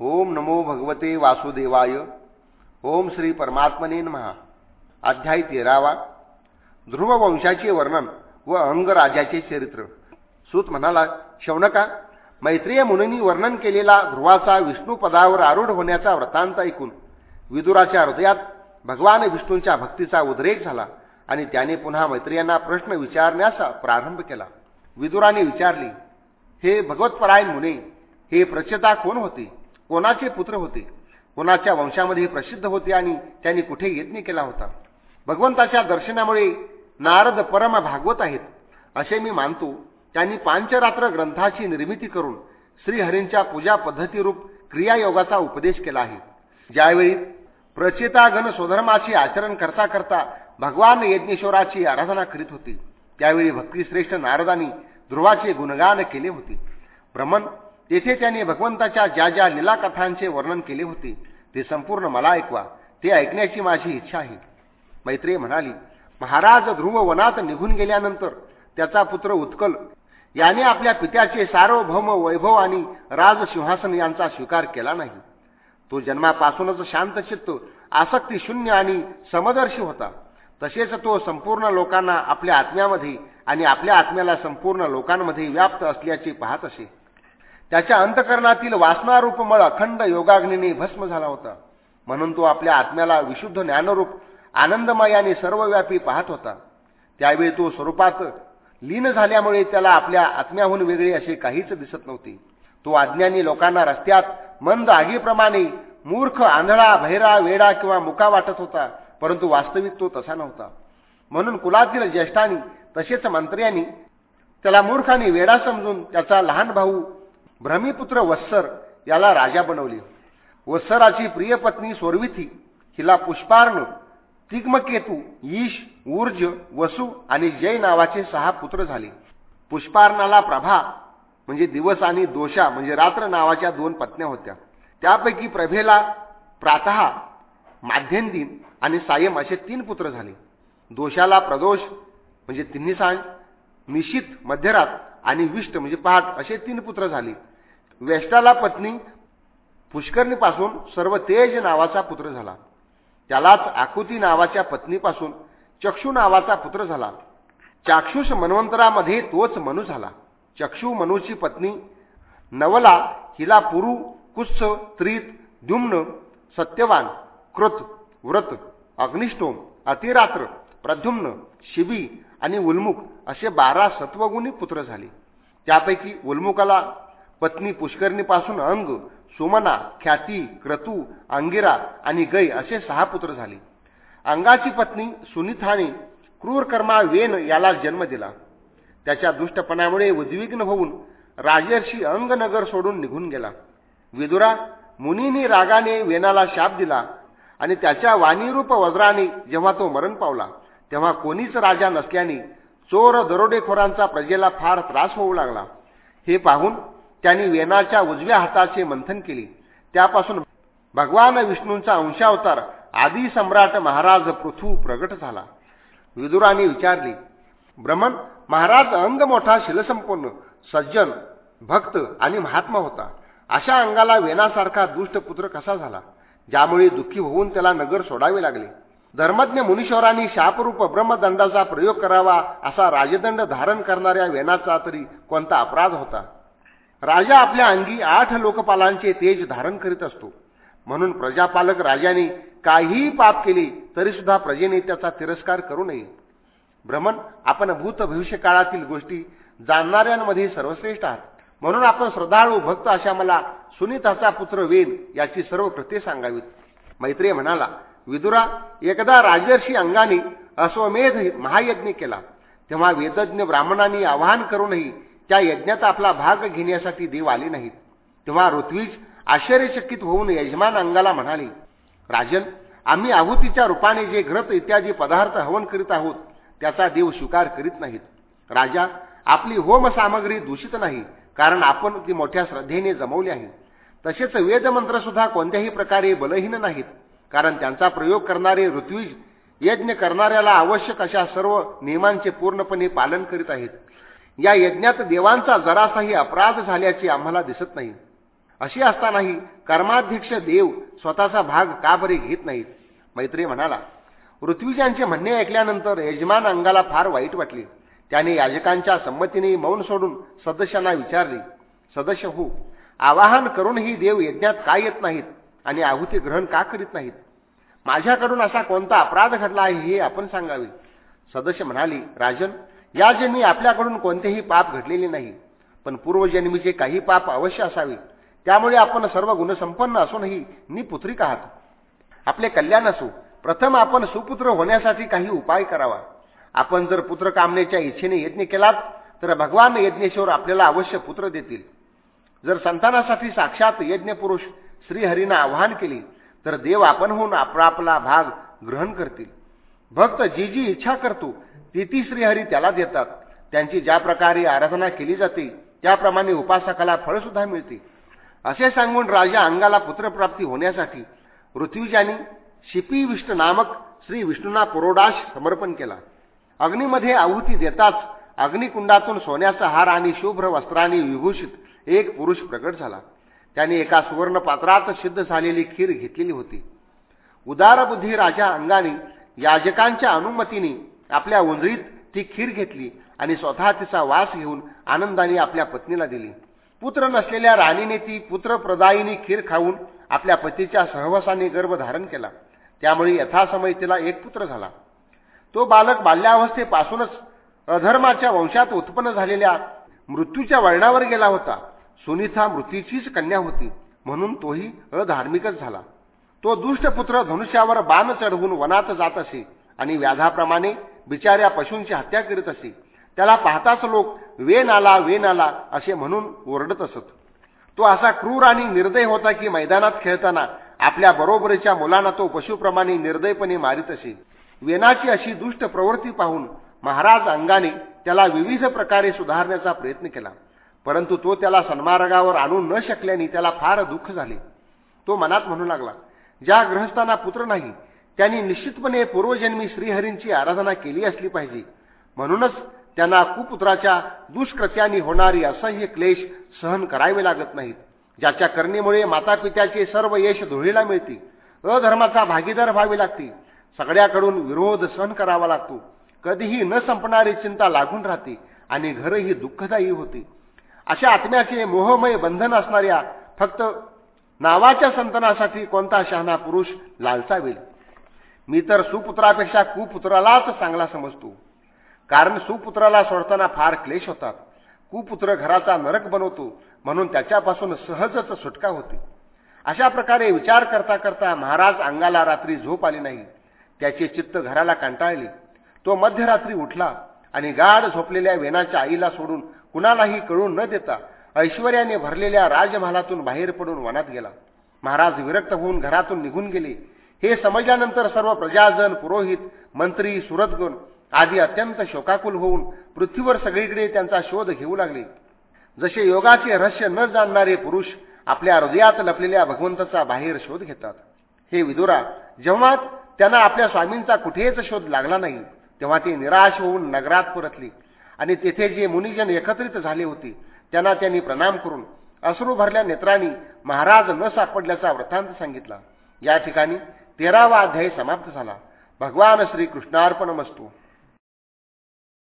ओम नमो भगवते वासुदेवाय. ओम श्री परमात्मने महा अध्याय तेरावा. ध्रुव वंशाचे वर्णन व अंगराजाचे चरित्र. सूत म्हणाला शौनका मैत्रीय मुनींनी वर्णन केलेला ध्रुवाचा विष्णू पदावर आरूढ होण्याचा वृत्तांत ऐकून विदुराच्या हृदयात भगवान विष्णूंच्या भक्तीचा उद्रेक झाला आणि त्याने पुन्हा मैत्रियांना प्रश्न विचारण्यास प्रारंभ केला. विदुराने विचारली हे भगवतपरायण मुने हे प्रचेता कोण होते? कोणाचे पुत्र होते? कोणाच्या वंशामध्ये प्रसिद्ध होते आणि त्यांनी कुठे यज्ञ केला होता? भगवंताच्या दर्शनामुळे नारद परम भागवत आहेत. असे मी मानतो. त्यांनी पांचरात्र ग्रंथाची निर्मिती करून श्रीहरींच्या पूजा पद्धतीरूप क्रियायोगाचा उपदेश केला आहे. ज्यावेळी प्रचेतागण स्वधर्माचे आचरण करता करता भगवान यज्ञेश्वराची आराधना करीत होती त्यावेळी भक्तिश्रेष्ठ नारदांनी ध्रुवाचे गुणगान केले होते. भ्रमण तेथे त्यांनी भगवंताच्या ज्या ज्या लीलाकथांचे वर्णन केले होते ते संपूर्ण मला ऐकवा. ते ऐकण्याची माझी इच्छा आहे. मैत्री म्हणाली महाराज ध्रुव वनात निघून गेल्यानंतर त्याचा पुत्र उत्कल याने आपल्या पित्याचे सार्वभौम वैभव आणि राजसिंहासन यांचा स्वीकार केला नाही. तो जन्मापासूनच शांतचित्त आसक्तीशून्य आणि समदर्शी होता. तसेच तो संपूर्ण लोकांना आपल्या आत्म्यामध्ये आणि आपल्या आत्म्याला संपूर्ण लोकांमध्ये व्याप्त असल्याचे पाहत असे. त्याच्या अंतकरणातील वासनारूप मळ अखंड योगाग्नीने भस्म झाला होता. म्हणून तो आपल्या आत्म्याला विशुद्ध ज्ञानरूप आनंदमय आणि सर्वव्यापी पाहत होता. त्यावेळी तो स्वरूपात लीन झाल्यामुळे त्याला आपल्या आत्म्याहून वेगळे असे काहीच दिसत नव्हते. तो अज्ञानी लोकांना रस्त्यात मंद आगीप्रमाणे मूर्ख आंधळा भैरा वेडा किंवा मुका वाटत होता परंतु वास्तविक तो तसा नव्हता. म्हणून कुलातील ज्येष्ठांनी तसेच मंत्र्यांनी त्याला मूर्ख आणि वेडा समजून त्याचा लहान भाऊ भ्रमीपुत्र वत्सर याला राजा बनवले. वत्सराची प्रिय पत्नी सोरविथी हिला पुष्पार्ण तिग्मकेतू ईश ऊर्ज वसु आणि जय नावाचे सहा पुत्र झाले. पुष्पार्णाला प्रभा म्हणजे दिवस आणि दोषा म्हणजे रात्र नावाच्या दोन पत्न्या होत्या. त्यापैकी प्रभेला प्रातः माध्यंदिन आणि सायम असे तीन पुत्र झाले. दोषाला प्रदोष म्हणजे तिन्ही सांज निशित मध्यरात आणि विष्ट म्हणजे पहाट असे तीन पुत्र झाले. वेष्टाला पत्नी पुष्करणीपासून सर्व तेज नावाचा पुत्र झाला. त्यालाच आकुती नावाच्या पत्नीपासून चक्षू नावाचा पुत्र झाला. चाक्षुष मन्वंतरामध्ये तोच मनू झाला. चक्षु मनूची पत्नी नवला हिला पुरु कुत्स त्रित द्युम्न सत्यवान कृत व्रत अग्निष्टोम अतिरात्र प्रद्युम्न शिबी आणि उल्मुख असे बारा सत्वगुणी पुत्र झाले. त्यापैकी उल्मुखाला पत्नी पुष्करणीपासून अंग सुमना ख्याती क्रतू अंगिरा आणि गै असे सहा पुत्र झाले. अंगाची पत्नी सुनिथाने क्रूरकर्मा वेन याला जन्म दिला. त्याच्या दुष्टपणामुळे उद्विग्न होऊन राजर्षी अंगनगर सोडून निघून गेला. विदुरा मुनीनी रागाने वेनाला शाप दिला आणि त्याच्या वाणीरूप वज्राने जेव्हा तो मरण पावला तेव्हा कोणीच राजा नसल्याने चोर दरोडेखोरांचा प्रजेला फार त्रास होऊ लागला. हे पाहून त्यांनी वेनाच्या उजव्या हाताचे मंथन केले. त्यापासून भगवान विष्णूंचा अंशावतार आदी सम्राट महाराज पृथ्वी प्रगट झाला. विदुराने विचारले ब्रह्मन महाराज अंग मोठा शिलसंपन्न सज्जन भक्त आणि महात्मा होता. अशा अंगाला वेनासारखा दुष्ट पुत्र कसा झाला? ज्यामुळे दुःखी होऊन त्याला नगर सोडावे लागले. धर्मज्ञ मुनीश्वरांनी शापरूप ब्रह्मदंडाचा प्रयोग करावा असा राजदंड धारण करणाऱ्या वेनाचा तरी कोणता अपराध होता? राजा आपल्या अंगी आठ लोकपालांचे तेज धारण करीत असतो. म्हणून प्रजापालक राजाने काहीही पाप केले तरी सुद्धा प्रजेने त्याचा तिरस्कार करू नये. भ्रमण आपण भूत भविष्य काळातील गोष्टी जाणणाऱ्यांमध्ये सर्वश्रेष्ठ आहात. म्हणून आपण श्रद्धाळू भक्त अशा मला सुनीताचा पुत्र वेन याची सर्व कृत्ये सांगावीत. मैत्रिय म्हणाला विदुरा एकदा राजर्षी अंगाने अश्वमेध महायज्ञ केला. तेव्हा वेदज्ञ ब्राह्मणांनी आवाहन करूनही त्या यज्ञात आपला भाग घेण्यासाठी देव आले नाहीत. तेव्हा ऋत्वीज आश्चर्यचकित होऊन यजमान अंगाला म्हणाले राजन आम्ही आहुतीच्या रूपाने जे घृत इत्यादी पदार्थ हवन करीत आहोत त्याचा देव स्वीकार करीत नाहीत. राजा आपली होम सामग्री दूषित नाही कारण आपण ती मोठ्या श्रद्धेने जमवली आहे. तसेच वेदमंत्र सुद्धा कोणत्याही प्रकारे बलहीन नाहीत कारण त्यांचा प्रयोग करणारे ऋत्वीज यज्ञ करणाऱ्याला आवश्यक अशा सर्व नियमांचे पूर्णपणे पालन करीत आहेत. या यज्ञात देवांचा जरासाही अपराध झाल्याचे आम्हाला दिसत नाही. अशी असतानाही कर्माध्यक्ष देव स्वतःचा भाग का बरे घेत नाहीत? मैत्री म्हणाला ऋत्विजांचे म्हणणे ऐकल्यानंतर यजमान अंगाला फार वाईट वाटले. त्याने याजकांच्या संमतीने मौन सोडून सदस्यांना विचारले सदस्य हो आवाहन करूनही देव यज्ञात का येत नाहीत आणि आहुती ग्रहण का करीत नाहीत? माझ्याकडून असा कोणता अपराध घडला आहे हे आपण सांगावे. सदस्य म्हणाली राजन या जन्मी आपल्याकडून कोणतेही पाप घडलेले नाही पण पूर्वजन्मीचे काही पाप अवश्य असावे त्यामुळे आपण सर्व गुणसंपन्न असूनही निपुत्रिक आहात. आपले कल्याण असो. प्रथम आपण सुपुत्र होण्यासाठी काही उपाय करावा. आपण जर पुत्र कामनेच्या इच्छेने यज्ञ केलात तर भगवान यज्ञेश्वर आपल्याला अवश्य पुत्र देतील. जर संतानासाठी साक्षात यज्ञपुरुष श्रीहरीनं आवाहन केले तर देव आपण होऊन आपला भाग ग्रहण करतील. भक्त जी जी इच्छा करतो ती ती श्रीहरी त्याला देतात. त्यांची ज्या प्रकारे आराधना केली जाते त्याप्रमाणे उपासकाला फळसुद्धा मिळते. असे सांगून राजा अंगाला पुत्रप्राप्ती होण्यासाठी ऋत्विजानी शिपी विष्णू नामक श्री विष्णूंना पुरोडाश समर्पण केला. अग्नीमध्ये आहुती देताच अग्निकुंडातून सोन्याचा हार आणि शुभ्र वस्त्राने विभूषित एक पुरुष प्रकट झाला. त्याने एका सुवर्ण पात्रात सिद्ध झालेली खीर घेतलेली होती. उदारबुद्धी राजा अंगाने याजकांच्या अनुमतीने आपल्या उंजळीत ती खीर घेतली आणि स्वतः तिचा वास घेऊन आनंदाने आपल्या पत्नीला दिली. पुत्र नसलेल्या राणीने ती पुत्रप्रदायिनी खीर खाऊन आपल्या पतीच्या सहवासाने गर्भ धारण केला. त्यामुळे यथासमय तिला एक पुत्र झाला. तो बालक बाल्यावस्थेपासूनच अधर्माच्या वंशात उत्पन्न झालेल्या मृत्यूच्या वळणावर गेला होता. सुनीता मृत्यूचीच कन्या होती म्हणून तोही अधार्मिकच झाला. तो दुष्टपुत्र धनुष्यावर बाण चढवून वनात जात असे आणि व्याधाप्रमाणे बिचाऱ्या पशूंची हत्या करीत असे. त्याला पाहताच लोक वेन आला वेन आला असे म्हणून ओरडत असत. तो असा क्रूर आणि निर्दय होता की मैदानात खेळताना आपल्या बरोबरीच्या मुलांना तो पशुप्रमाणे निर्दयपणे मारित असे. वेनाची अशी दुष्ट प्रवृत्ती पाहून महाराज अंगाने त्याला विविध प्रकारे सुधारण्याचा प्रयत्न केला. परंतु तो त्याला सन्मार्गावर आणू न शकल्याने त्याला फार दुःख झाले. तो मनात म्हणू लागला ज्या ग्रहस्थांना पुत्र नाही त्यांनी निश्चितपणे पूर्वजन्मी श्रीहरींची आराधना केली असली पाहिजे. म्हणूनच त्यांना कुपुत्राच्या दुष्कृत्याने होणारी असह्य क्लेश सहन करावे लागत नाहीत ज्याच्या करणीमुळे मातापित्याचे सर्व यश धुळीला मिळते. अधर्माचा भागीदार व्हावे लागते. सगळ्याकडून विरोध सहन करावा लागतो. कधीही न संपणारी चिंता लागून राहते आणि घरही दुःखदायी होते. अशा आत्म्याचे मोहमय बंधन असणाऱ्या फक्त नावाच्या संतनासाठी कोणता शहाणा पुरुष लालचावेल मी तर सुपुत्रापेक्षा कुपुत्रालाच चांगला समजतो. कारण सुपुत्राला सोडताना फार क्लेश होतात. कुपुत्र घराचा नरक बनवतो म्हणून त्याच्यापासून सहजच सुटका होते. अशा प्रकारे विचार करता करता महाराज अंगाला रात्री झोप आली नाही. त्याचे चित्त घराला कंटाळले. तो मध्यरात्री उठला आणि गाढ झोपलेल्या वेनाच्या आईला सोडून कुणालाही कळून न देता ऐश्वर्याने भरलेल्या राजमहालातून बाहेर पडून वनात गेला. महाराज विरक्त होऊन घरातून निघून गेले. हे समजल्यानंतर सर्व प्रजाजन पुरोहित मंत्री सुरतगुण आदी अत्यंत शोकाकुल होऊन पृथ्वीवर सगळीकडे त्यांचा शोध घेऊ लागले. जसे योगाचे रहस्य न जाणणारे पुरुष आपल्या हृदयात लपलेल्या भगवंताचा बाहेर शोध घेतात. हे विदुरा जेव्हा त्यांना आपल्या स्वामींचा कुठेच शोध लागला नाही तेव्हा ते निराश होऊन नगरात परतले आणि तेथे जे मुनिजन एकत्रित झाले होते त्यांना त्यांनी प्रणाम करून अश्रू भरल्या नेत्रांनी महाराज न सापडल्याचा वृत्तांत सांगितला. या ठिकाणी तेरावा अध्याय समाप्त झाला. भगवान श्रीकृष्णार्पण मस्तू